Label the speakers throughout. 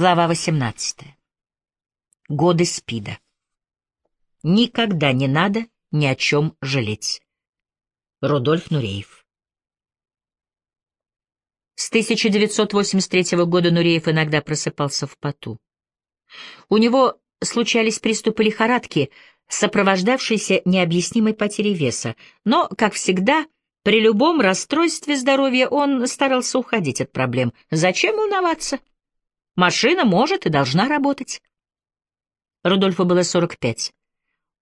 Speaker 1: Глава 18. Годы СПИДа. Никогда не надо ни о чем жалеть. Рудольф Нуреев. С 1983 года Нуреев иногда просыпался в поту. У него случались приступы лихорадки, сопровождавшиеся необъяснимой потерей веса, но, как всегда, при любом расстройстве здоровья он старался уходить от проблем. Зачем волноваться? Машина может и должна работать. Рудольфу было 45.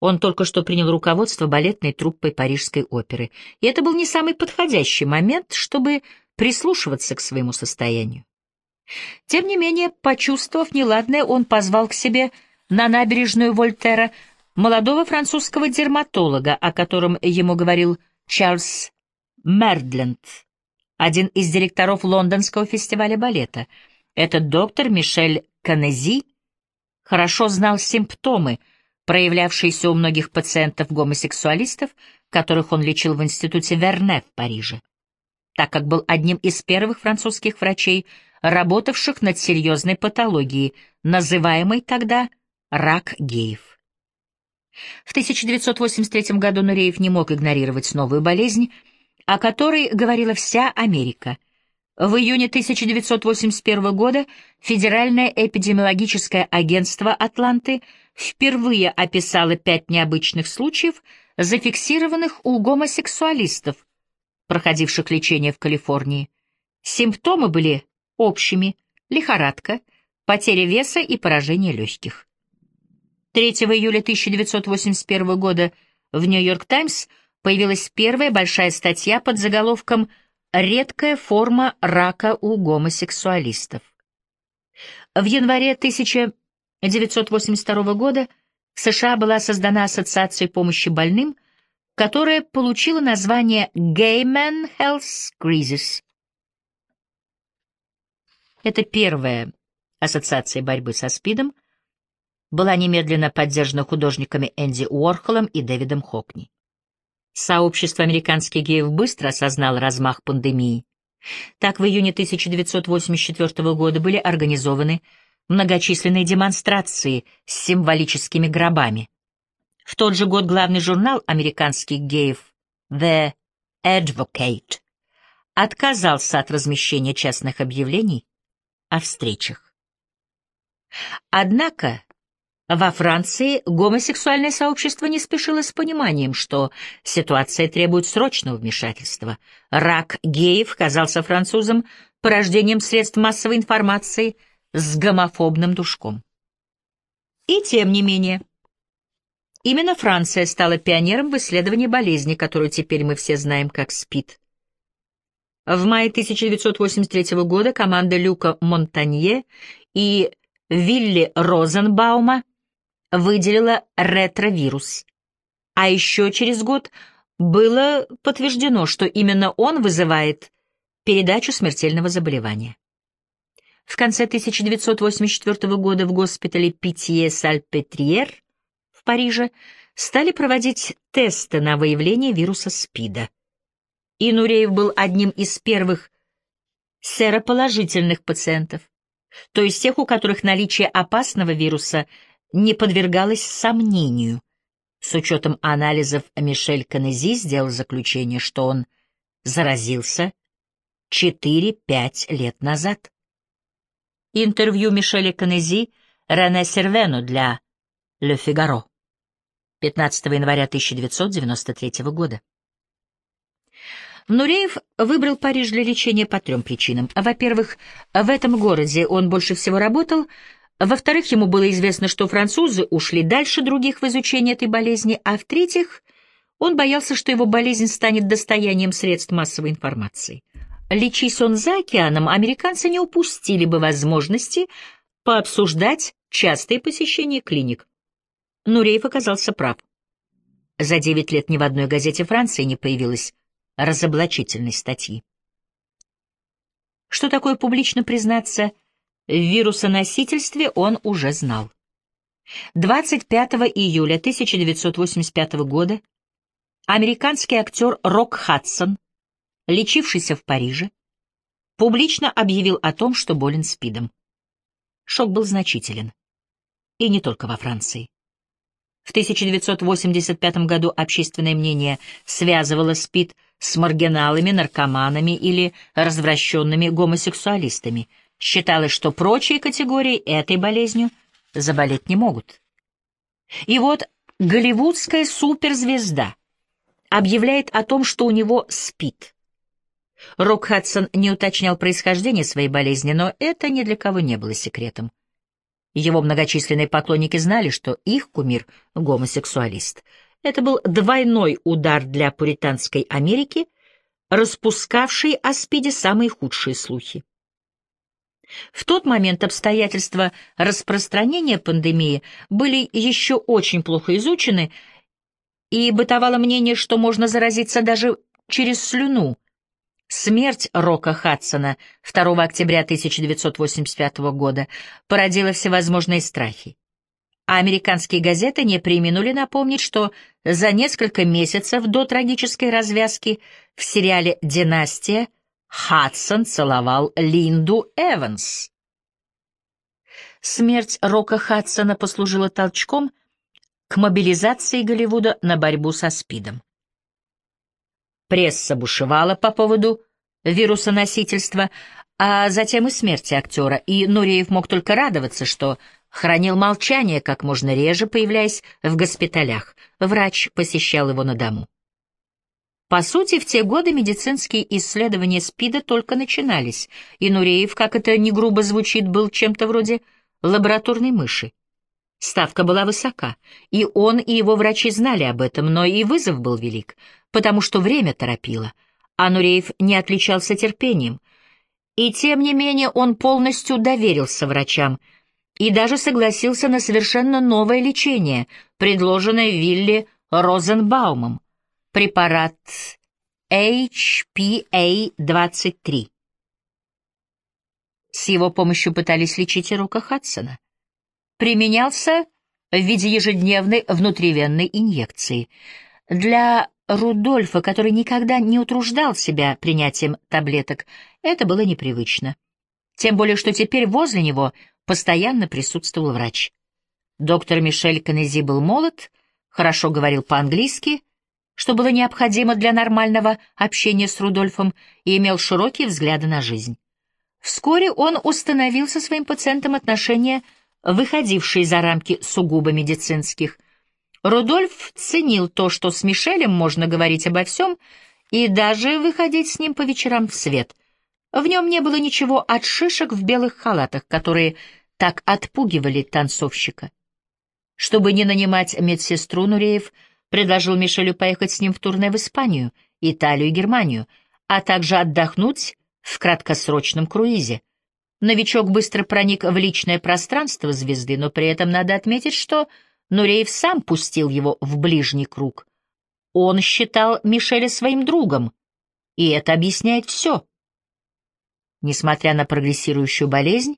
Speaker 1: Он только что принял руководство балетной труппой Парижской оперы, и это был не самый подходящий момент, чтобы прислушиваться к своему состоянию. Тем не менее, почувствовав неладное, он позвал к себе на набережную Вольтера молодого французского дерматолога, о котором ему говорил Чарльз Мердленд, один из директоров Лондонского фестиваля балета — этот доктор Мишель Канези хорошо знал симптомы, проявлявшиеся у многих пациентов-гомосексуалистов, которых он лечил в институте Верне в Париже, так как был одним из первых французских врачей, работавших над серьезной патологией, называемой тогда рак геев. В 1983 году Нуреев не мог игнорировать новую болезнь, о которой говорила вся Америка — в июне 1981 года Федеральное эпидемиологическое агентство Атланты впервые описало пять необычных случаев, зафиксированных у гомосексуалистов, проходивших лечение в Калифорнии. Симптомы были общими – лихорадка, потеря веса и поражение легких. 3 июля 1981 года в «Нью-Йорк Таймс» появилась первая большая статья под заголовком «Связь» редкая форма рака у гомосексуалистов. В январе 1982 года в США была создана Ассоциация помощи больным, которая получила название Gay Men Health Crisis. Это первая ассоциация борьбы со СПИДом, была немедленно поддержана художниками Энди Уорхолом и Дэвидом Хокни. Сообщество американских геев быстро осознало размах пандемии. Так, в июне 1984 года были организованы многочисленные демонстрации с символическими гробами. В тот же год главный журнал американских геев The Advocate отказался от размещения частных объявлений о встречах. Однако во Франции гомосексуальное сообщество не спешило с пониманием, что ситуация требует срочного вмешательства. Рак геев казался французам порождением средств массовой информации с гомофобным душком. И тем не менее, именно Франция стала пионером в исследовании болезни, которую теперь мы все знаем как СПИД. В мае 1983 года команда Люка Монтанье и Вилли Розенбаума выделила ретровирус. А еще через год было подтверждено, что именно он вызывает передачу смертельного заболевания. В конце 1984 года в госпитале Питье-Сальпетриер в Париже стали проводить тесты на выявление вируса СПИДа. И Нуреев был одним из первых сероположительных пациентов, то есть тех, у которых наличие опасного вируса не подвергалась сомнению. С учетом анализов Мишель Канези сделал заключение, что он заразился 4-5 лет назад. Интервью Мишеля Канези Рене Сервену для «Ле Фигаро» 15 января 1993 года. Нуреев выбрал Париж для лечения по трем причинам. Во-первых, в этом городе он больше всего работал, во-вторых, ему было известно, что французы ушли дальше других в изучении этой болезни, а в-третьих, он боялся, что его болезнь станет достоянием средств массовой информации. Лечись он за океаном, американцы не упустили бы возможности пообсуждать частые посещения клиник. Нуреев оказался прав. За девять лет ни в одной газете Франции не появилось разоблачительной статьи. Что такое публично признаться – в вирусоносительстве он уже знал. 25 июля 1985 года американский актер Рок Хадсон, лечившийся в Париже, публично объявил о том, что болен СПИДом. Шок был значителен. И не только во Франции. В 1985 году общественное мнение связывало СПИД с маргиналами, наркоманами или развращенными гомосексуалистами. Считалось, что прочие категории этой болезнью заболеть не могут. И вот голливудская суперзвезда объявляет о том, что у него СПИД. Рок Хадсон не уточнял происхождение своей болезни, но это ни для кого не было секретом. Его многочисленные поклонники знали, что их кумир — гомосексуалист. Это был двойной удар для пуританской Америки, распускавший о СПИДе самые худшие слухи. В тот момент обстоятельства распространения пандемии были еще очень плохо изучены, и бытовало мнение, что можно заразиться даже через слюну. Смерть Рока Хадсона 2 октября 1985 года породила всевозможные страхи. А американские газеты не применули напомнить, что за несколько месяцев до трагической развязки в сериале «Династия» Хадсон целовал Линду Эванс. Смерть Рока Хадсона послужила толчком к мобилизации Голливуда на борьбу со СПИДом. Пресса бушевала по поводу вирусоносительства, а затем и смерти актера, и Нуреев мог только радоваться, что хранил молчание, как можно реже появляясь в госпиталях. Врач посещал его на дому. По сути, в те годы медицинские исследования СПИДа только начинались, и Нуреев, как это не грубо звучит, был чем-то вроде лабораторной мыши. Ставка была высока, и он и его врачи знали об этом, но и вызов был велик, потому что время торопило, а Нуреев не отличался терпением. И тем не менее он полностью доверился врачам и даже согласился на совершенно новое лечение, предложенное Вилли Розенбаумом препарат HPA-23. С его помощью пытались лечить и Рука Хадсона. Применялся в виде ежедневной внутривенной инъекции. Для Рудольфа, который никогда не утруждал себя принятием таблеток, это было непривычно. Тем более, что теперь возле него постоянно присутствовал врач. Доктор Мишель Канези был молод, хорошо говорил по-английски — что было необходимо для нормального общения с Рудольфом и имел широкие взгляды на жизнь. Вскоре он установил со своим пациентом отношения, выходившие за рамки сугубо медицинских. Рудольф ценил то, что с Мишелем можно говорить обо всем и даже выходить с ним по вечерам в свет. В нем не было ничего от шишек в белых халатах, которые так отпугивали танцовщика. Чтобы не нанимать медсестру, Нуреев — предложил Мишелю поехать с ним в турне в Испанию, Италию и Германию, а также отдохнуть в краткосрочном круизе. Новичок быстро проник в личное пространство звезды, но при этом надо отметить, что Нуреев сам пустил его в ближний круг. Он считал Мишеля своим другом, и это объясняет все. Несмотря на прогрессирующую болезнь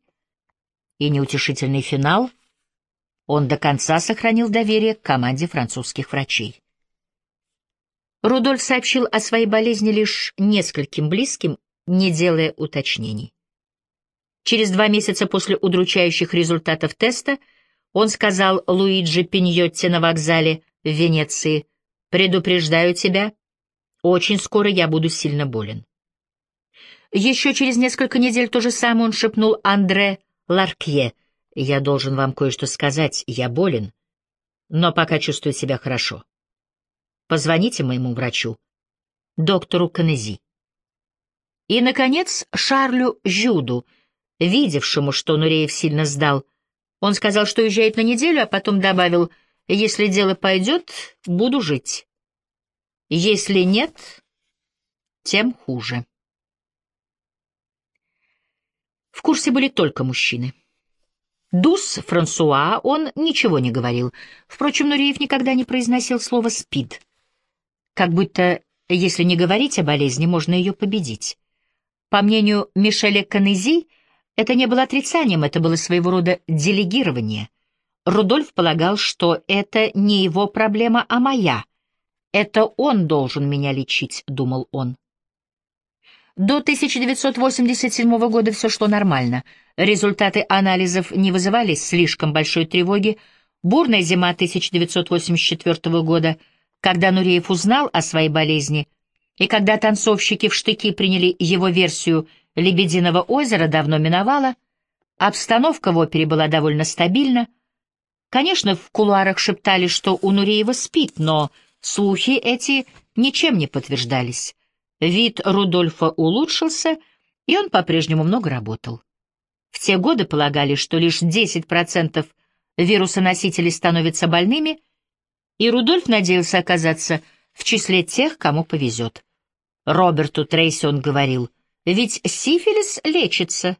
Speaker 1: и неутешительный финал, он до конца сохранил доверие к команде французских врачей. Рудольф сообщил о своей болезни лишь нескольким близким, не делая уточнений. Через два месяца после удручающих результатов теста он сказал Луиджи Пиньотти на вокзале в Венеции, «Предупреждаю тебя, очень скоро я буду сильно болен». Еще через несколько недель то же самое он шепнул Андре Ларкье — я должен вам кое-что сказать. Я болен, но пока чувствую себя хорошо. Позвоните моему врачу, доктору Канези. И, наконец, Шарлю Жюду, видевшему, что Нуреев сильно сдал, он сказал, что уезжает на неделю, а потом добавил, «Если дело пойдет, буду жить. Если нет, тем хуже». В курсе были только мужчины. Дус Франсуа он ничего не говорил. Впрочем, Нуриев никогда не произносил слово «спид». Как будто, если не говорить о болезни, можно ее победить. По мнению Мишеля Канези, это не было отрицанием, это было своего рода делегирование. Рудольф полагал, что это не его проблема, а моя. Это он должен меня лечить, думал он. До 1987 года все шло нормально. Результаты анализов не вызывали слишком большой тревоги. Бурная зима 1984 года, когда Нуреев узнал о своей болезни, и когда танцовщики в штыки приняли его версию «Лебединого озера», давно миновала, обстановка в опере была довольно стабильна. Конечно, в кулуарах шептали, что у Нуреева спит, но слухи эти ничем не подтверждались. Вид Рудольфа улучшился, и он по-прежнему много работал. В те годы полагали, что лишь 10% вирусоносителей становятся больными, и Рудольф надеялся оказаться в числе тех, кому повезет. Роберту Трейси он говорил, ведь сифилис лечится,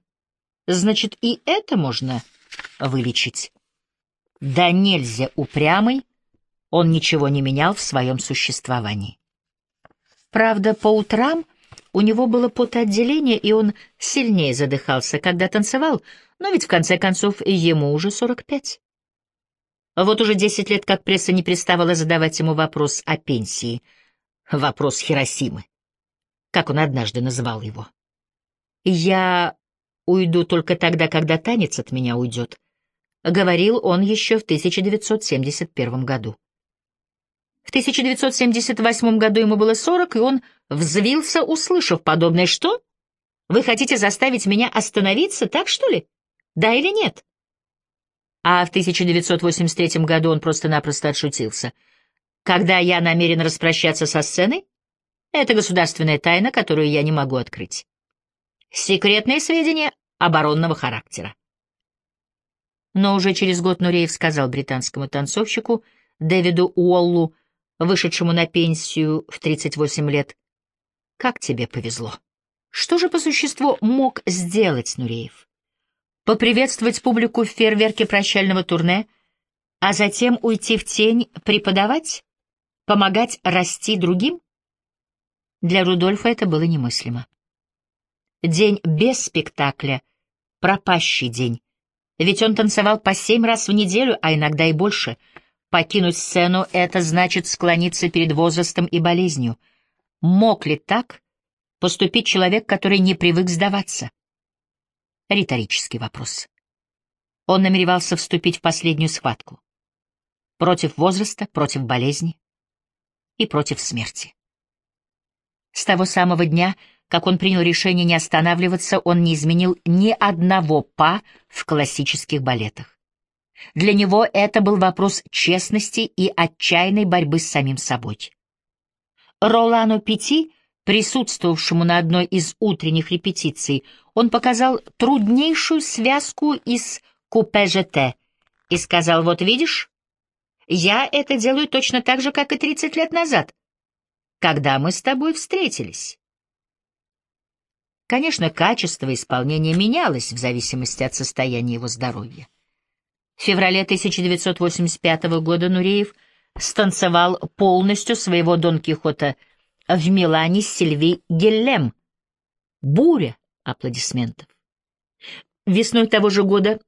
Speaker 1: значит, и это можно вылечить. Да нельзя упрямый, он ничего не менял в своем существовании. Правда, по утрам у него было потоотделение, и он сильнее задыхался, когда танцевал, но ведь в конце концов ему уже 45. Вот уже 10 лет как пресса не переставала задавать ему вопрос о пенсии. Вопрос Хиросимы, как он однажды называл его. «Я уйду только тогда, когда танец от меня уйдет», — говорил он еще в 1971 году. В 1978 году ему было 40, и он взвился, услышав подобное. «Что? Вы хотите заставить меня остановиться, так что ли? Да или нет?» А в 1983 году он просто-напросто отшутился. «Когда я намерен распрощаться со сценой, это государственная тайна, которую я не могу открыть. Секретные сведения оборонного характера». Но уже через год Нуреев сказал британскому танцовщику Дэвиду Уоллу, вышедшему на пенсию в 38 лет. Как тебе повезло. Что же по существу мог сделать Нуреев? Поприветствовать публику в фейерверке прощального турне, а затем уйти в тень, преподавать, помогать расти другим? Для Рудольфа это было немыслимо. День без спектакля — пропащий день. Ведь он танцевал по семь раз в неделю, а иногда и больше — Покинуть сцену — это значит склониться перед возрастом и болезнью. Мог ли так поступить человек, который не привык сдаваться? Риторический вопрос. Он намеревался вступить в последнюю схватку. Против возраста, против болезни и против смерти. С того самого дня, как он принял решение не останавливаться, он не изменил ни одного па в классических балетах. Для него это был вопрос честности и отчаянной борьбы с самим собой. Ролану Пяти, присутствовавшему на одной из утренних репетиций, он показал труднейшую связку из купе ЖТ и сказал, вот видишь, я это делаю точно так же, как и 30 лет назад, когда мы с тобой встретились. Конечно, качество исполнения менялось в зависимости от состояния его здоровья. В феврале 1985 года Нуреев станцевал полностью своего Дон Кихота в Милане с Сильви Геллем. Буря аплодисментов. Весной того же года,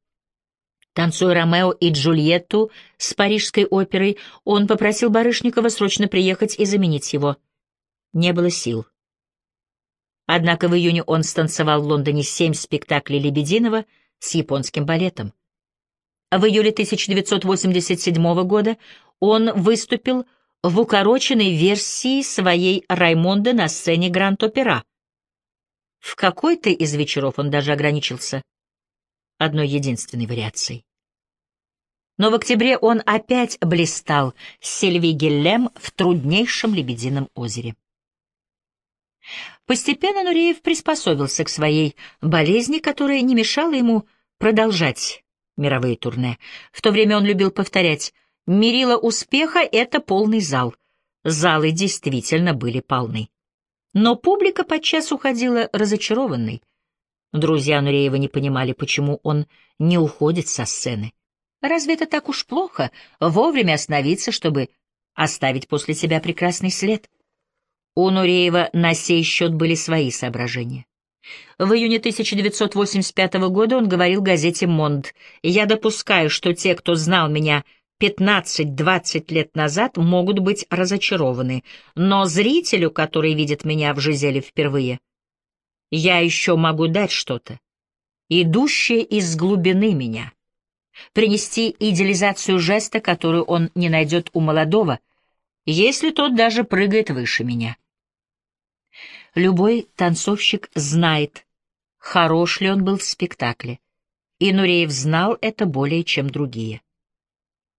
Speaker 1: танцуя Ромео и Джульетту с Парижской оперой, он попросил Барышникова срочно приехать и заменить его. Не было сил. Однако в июне он станцевал в Лондоне семь спектаклей Лебединова с японским балетом. В июле 1987 года он выступил в укороченной версии своей Раймонда на сцене Гранд-Опера. В какой-то из вечеров он даже ограничился одной единственной вариацией. Но в октябре он опять блистал Сильви Геллем в труднейшем Лебедином озере. Постепенно Нуреев приспособился к своей болезни, которая не мешала ему продолжать мировые турне. В то время он любил повторять «Мерило успеха — это полный зал». Залы действительно были полны. Но публика подчас уходила разочарованной. Друзья Нуреева не понимали, почему он не уходит со сцены. Разве это так уж плохо — вовремя остановиться, чтобы оставить после себя прекрасный след? У Нуреева на сей счет были свои соображения. В июне 1985 года он говорил газете «Монд», «Я допускаю, что те, кто знал меня 15-20 лет назад, могут быть разочарованы, но зрителю, который видит меня в Жизели впервые, Я еще могу дать что-то, идущее из глубины меня, принести идеализацию жеста, которую он не найдет у молодого, если тот даже прыгает выше меня. Любой танцовщик знает, хорош ли он был в спектакле, и Нуреев знал это более, чем другие.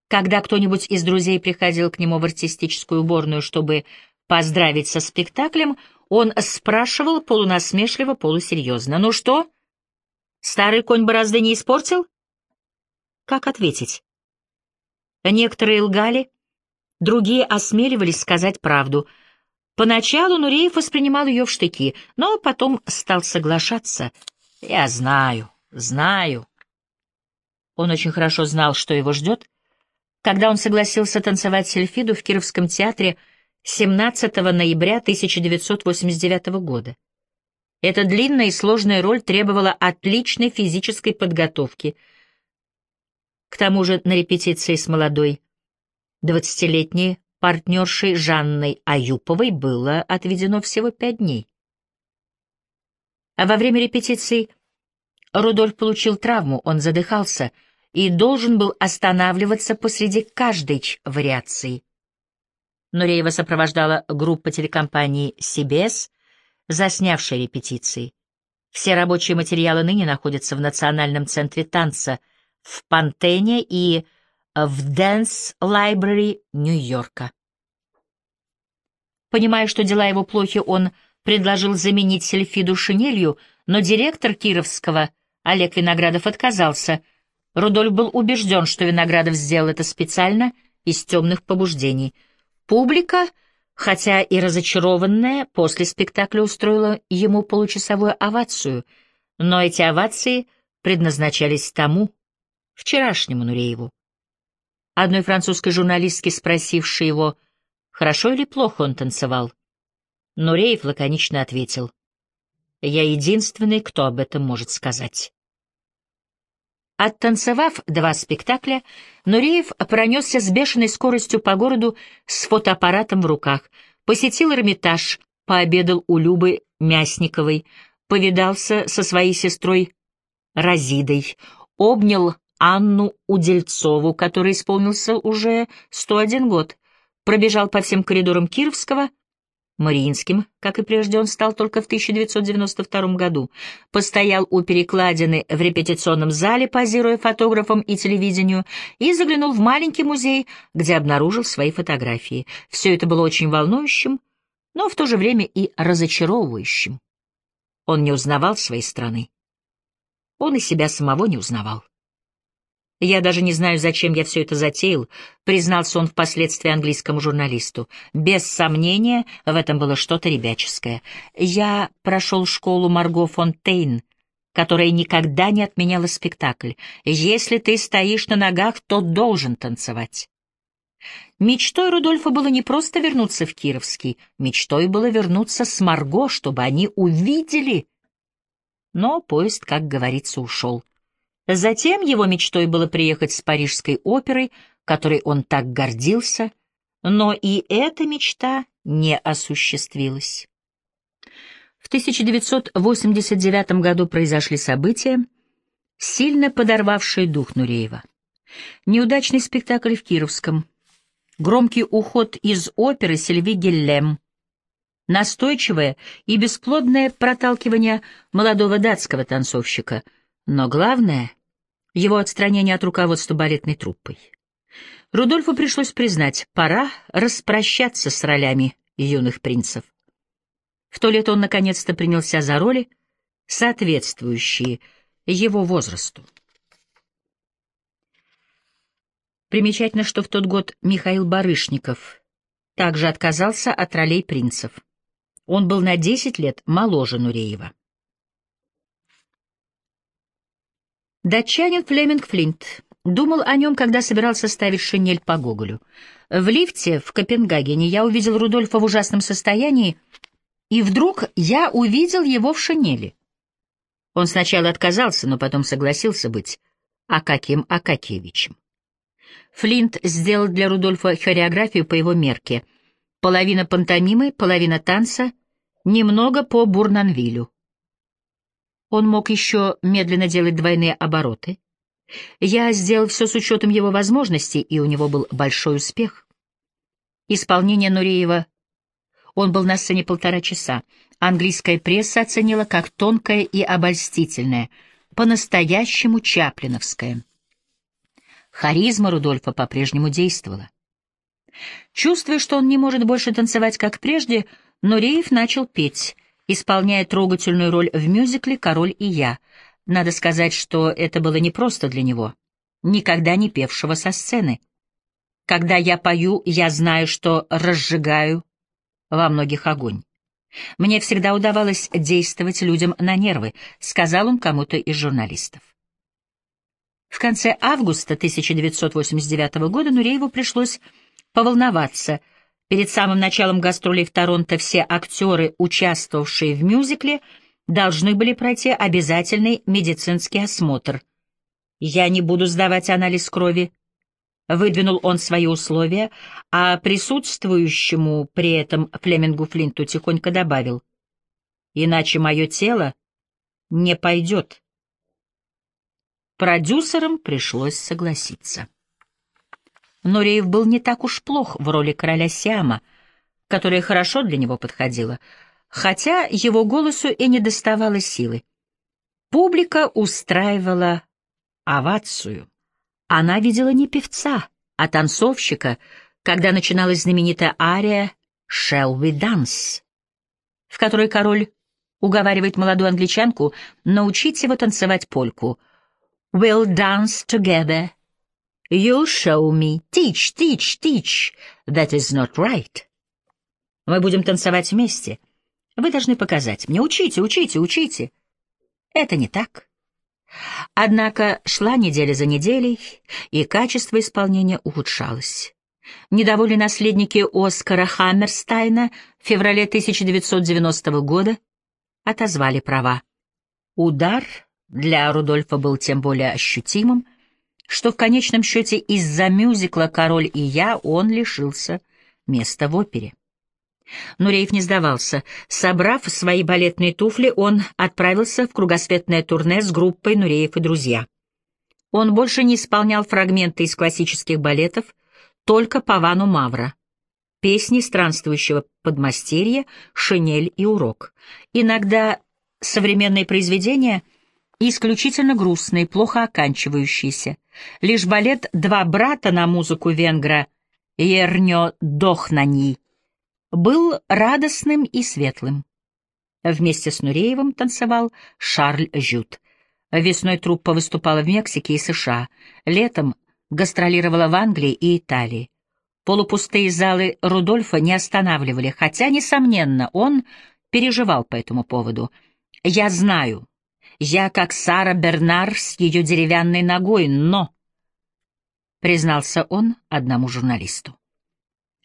Speaker 1: Когда кто-нибудь из друзей приходил к нему в артистическую уборную, чтобы поздравить со спектаклем, он спрашивал полунасмешливо, полусерьезно. «Ну что? Старый конь борозды не испортил?» Как ответить? Некоторые лгали, другие осмеливались сказать правду. Поначалу Нуреев воспринимал ее в штыки, но потом стал соглашаться. «Я знаю, знаю». Он очень хорошо знал, что его ждет, когда он согласился танцевать сельфиду в Кировском театре 17 ноября 1989 года. Эта длинная и сложная роль требовала отличной физической подготовки. К тому же на репетиции с молодой, двадцатилетней партнершей Жанной Аюповой было отведено всего пять дней. А во время репетиции Рудольф получил травму, он задыхался — и должен был останавливаться посреди каждой вариации. Нуреева сопровождала группа телекомпании CBS, заснявшая репетиции. Все рабочие материалы ныне находятся в Национальном центре танца в Пантене и в Dance Library Нью-Йорка. Понимая, что дела его плохи, он предложил заменить сельфиду шинелью, но директор Кировского Олег Виноградов отказался, Рудольф был убежден, что Виноградов сделал это специально из темных побуждений. Публика, хотя и разочарованная, после спектакля устроила ему получасовую овацию, но эти овации предназначались тому, вчерашнему Нурееву. Одной французской журналистке, спросившей его, хорошо или плохо он танцевал, Нуреев лаконично ответил, «Я единственный, кто об этом может сказать». Оттанцевав два спектакля, Нуреев пронесся с бешеной скоростью по городу с фотоаппаратом в руках, посетил Эрмитаж, пообедал у Любы Мясниковой, повидался со своей сестрой Разидой, обнял Анну Удельцову, которой исполнился уже 101 год, пробежал по всем коридорам Кировского — Мариинским, как и прежде он стал только в 1992 году, постоял у перекладины в репетиционном зале, позируя фотографам и телевидению, и заглянул в маленький музей, где обнаружил свои фотографии. Все это было очень волнующим, но в то же время и разочаровывающим. Он не узнавал своей страны. Он и себя самого не узнавал. «Я даже не знаю, зачем я все это затеял», — признался он впоследствии английскому журналисту. «Без сомнения, в этом было что-то ребяческое. Я прошел школу Марго Фонтейн, которая никогда не отменяла спектакль. Если ты стоишь на ногах, то должен танцевать». Мечтой Рудольфа было не просто вернуться в Кировский, мечтой было вернуться с Марго, чтобы они увидели. Но поезд, как говорится, ушел. Затем его мечтой было приехать с Парижской оперой, которой он так гордился, но и эта мечта не осуществилась. В 1989 году произошли события, сильно подорвавшие дух Нуреева. Неудачный спектакль в Кировском, громкий уход из оперы Сильви Геллем, настойчивое и бесплодное проталкивание молодого датского танцовщика — но главное — его отстранение от руководства балетной труппой. Рудольфу пришлось признать, пора распрощаться с ролями юных принцев. В то лето он наконец-то принялся за роли, соответствующие его возрасту. Примечательно, что в тот год Михаил Барышников также отказался от ролей принцев. Он был на 10 лет моложе Нуреева. Датчанин Флеминг Флинт думал о нем, когда собирался ставить шинель по Гоголю. В лифте в Копенгагене я увидел Рудольфа в ужасном состоянии, и вдруг я увидел его в шинели. Он сначала отказался, но потом согласился быть Акакием Акакевичем. Флинт сделал для Рудольфа хореографию по его мерке. Половина пантомимы, половина танца, немного по Бурнанвилю. Он мог еще медленно делать двойные обороты. Я сделал все с учетом его возможностей, и у него был большой успех. Исполнение Нуреева. Он был на сцене полтора часа. Английская пресса оценила как тонкое и обольстительное, по-настоящему чаплиновское. Харизма Рудольфа по-прежнему действовала. Чувствуя, что он не может больше танцевать, как прежде, Нуреев начал петь — исполняя трогательную роль в мюзикле «Король и я». Надо сказать, что это было непросто для него, никогда не певшего со сцены. Когда я пою, я знаю, что разжигаю во многих огонь. Мне всегда удавалось действовать людям на нервы, сказал он кому-то из журналистов. В конце августа 1989 года Нурееву пришлось поволноваться — Перед самым началом гастролей в Торонто все актеры, участвовавшие в мюзикле, должны были пройти обязательный медицинский осмотр. «Я не буду сдавать анализ крови», — выдвинул он свои условия, а присутствующему при этом Флемингу Флинту тихонько добавил, «Иначе мое тело не пойдет». Продюсерам пришлось согласиться. Нуреев был не так уж плох в роли короля Сиама, которая хорошо для него подходила, хотя его голосу и не доставало силы. Публика устраивала овацию. Она видела не певца, а танцовщика, когда начиналась знаменитая ария «Shall we dance», в которой король уговаривает молодую англичанку научить его танцевать польку «We'll dance together», You show me, teach, teach, teach, that is not right. Мы будем танцевать вместе. Вы должны показать мне. Учите, учите, учите. Это не так. Однако шла неделя за неделей, и качество исполнения ухудшалось. Недовольные наследники Оскара Хаммерстайна в феврале 1990 года отозвали права. Удар для Рудольфа был тем более ощутимым, что в конечном счете из-за мюзикла «Король и я» он лишился места в опере. Нуреев не сдавался. Собрав свои балетные туфли, он отправился в кругосветное турне с группой «Нуреев и друзья». Он больше не исполнял фрагменты из классических балетов, только Павану Мавра, песни странствующего подмастерья, шинель и урок. Иногда современные произведения — исключительно грустные, плохо оканчивающиеся. Лишь балет «Два брата» на музыку венгра «Ернё Дохнани» был радостным и светлым. Вместе с Нуреевым танцевал Шарль Жют. Весной труппа выступала в Мексике и США, летом гастролировала в Англии и Италии. Полупустые залы Рудольфа не останавливали, хотя, несомненно, он переживал по этому поводу. «Я знаю», я как Сара Бернар с ее деревянной ногой, но... Признался он одному журналисту.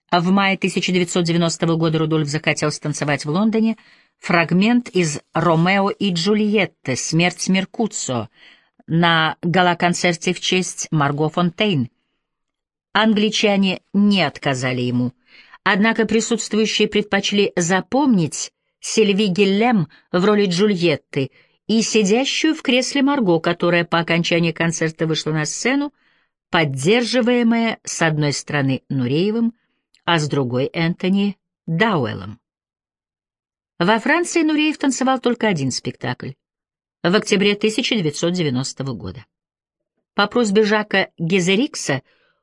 Speaker 1: А в мае 1990 года Рудольф захотел станцевать в Лондоне фрагмент из «Ромео и Джульетты. Смерть Меркуццо» на гала-концерте в честь Марго Фонтейн. Англичане не отказали ему, однако присутствующие предпочли запомнить Сильви Гиллем в роли Джульетты — и сидящую в кресле Марго, которая по окончании концерта вышла на сцену, поддерживаемая с одной стороны Нуреевым, а с другой Энтони Дауэллом. Во Франции Нуреев танцевал только один спектакль — в октябре 1990 года. По просьбе Жака Гезерикса,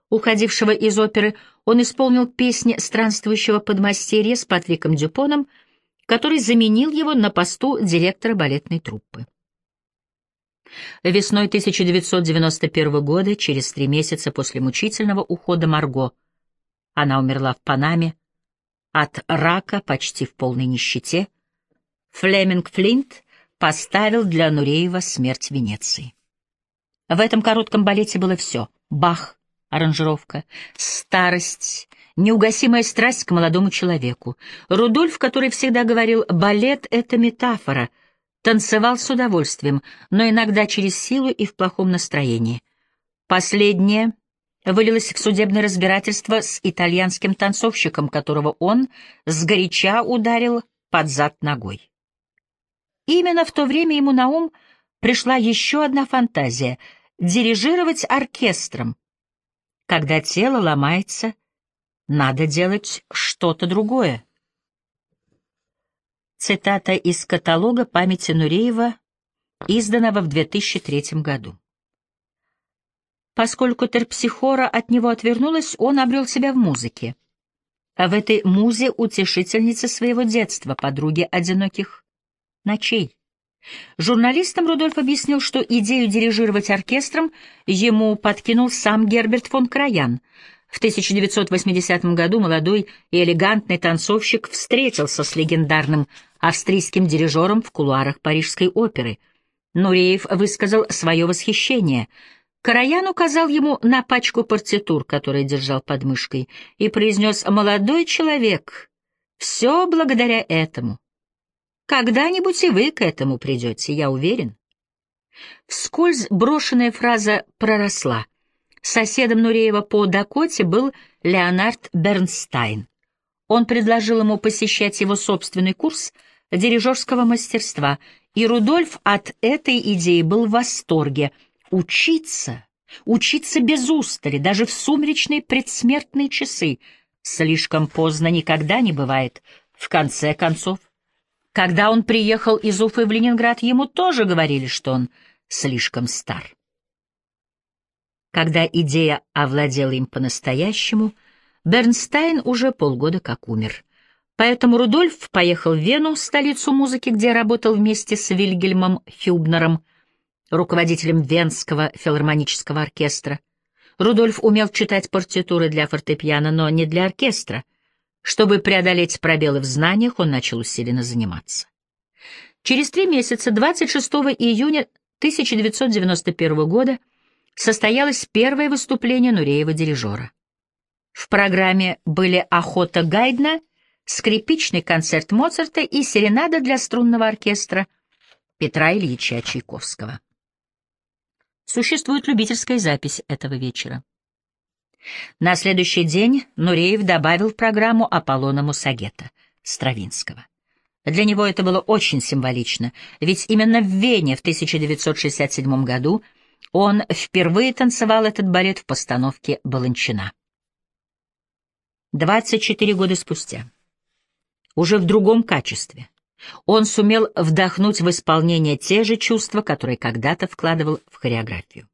Speaker 1: уходившего из оперы, он исполнил песни странствующего подмастерья с Патриком Дюпоном — который заменил его на посту директора балетной труппы. Весной 1991 года, через три месяца после мучительного ухода Марго, она умерла в Панаме от рака почти в полной нищете, Флеминг Флинт поставил для Нуреева «Смерть Венеции». В этом коротком балете было все — Бах, аранжировка, старость, неугасимая страсть к молодому человеку. Рудольф, который всегда говорил «балет — это метафора», танцевал с удовольствием, но иногда через силу и в плохом настроении. Последнее вылилось в судебное разбирательство с итальянским танцовщиком, которого он сгоряча ударил под зад ногой. Именно в то время ему на ум пришла еще одна фантазия — дирижировать оркестром. Когда тело ломается, надо делать что-то другое. Цитата из каталога памяти Нуреева, изданного в 2003 году. Поскольку терпсихора от него отвернулась, он обрел себя в музыке. А в этой музе утешительница своего детства, подруги одиноких ночей. Журналистам Рудольф объяснил, что идею дирижировать оркестром ему подкинул сам Герберт фон Краян. В 1980 году молодой и элегантный танцовщик встретился с легендарным австрийским дирижером в кулуарах Парижской оперы. Нуреев высказал свое восхищение — Караян указал ему на пачку партитур, которые держал под мышкой, и произнес «Молодой человек, все благодаря этому. Когда-нибудь и вы к этому придете, я уверен». Вскользь брошенная фраза проросла. Соседом Нуреева по Дакоте был Леонард Бернстайн. Он предложил ему посещать его собственный курс дирижерского мастерства, и Рудольф от этой идеи был в восторге — Учиться, учиться без устали, даже в сумеречные предсмертные часы. Слишком поздно никогда не бывает. В конце концов, когда он приехал из Уфы в Ленинград, ему тоже говорили, что он слишком стар. Когда идея овладела им по-настоящему, Бернстайн уже полгода как умер. Поэтому Рудольф поехал в Вену, столицу музыки, где работал вместе с Вильгельмом Хюбнером, руководителем Венского филармонического оркестра. Рудольф умел читать партитуры для фортепиано, но не для оркестра. Чтобы преодолеть пробелы в знаниях, он начал усиленно заниматься. Через три месяца, 26 июня 1991 года, состоялось первое выступление Нуреева-дирижера. В программе были «Охота Гайдна», скрипичный концерт Моцарта и серенада для струнного оркестра Петра Ильича Чайковского. Существует любительская запись этого вечера. На следующий день Нуреев добавил в программу Аполлона Мусагета, Стравинского. Для него это было очень символично, ведь именно в Вене в 1967 году он впервые танцевал этот балет в постановке «Баланчина». 24 года спустя, уже в другом качестве, он сумел вдохнуть в исполнение те же чувства, которые когда-то вкладывал в хореографию.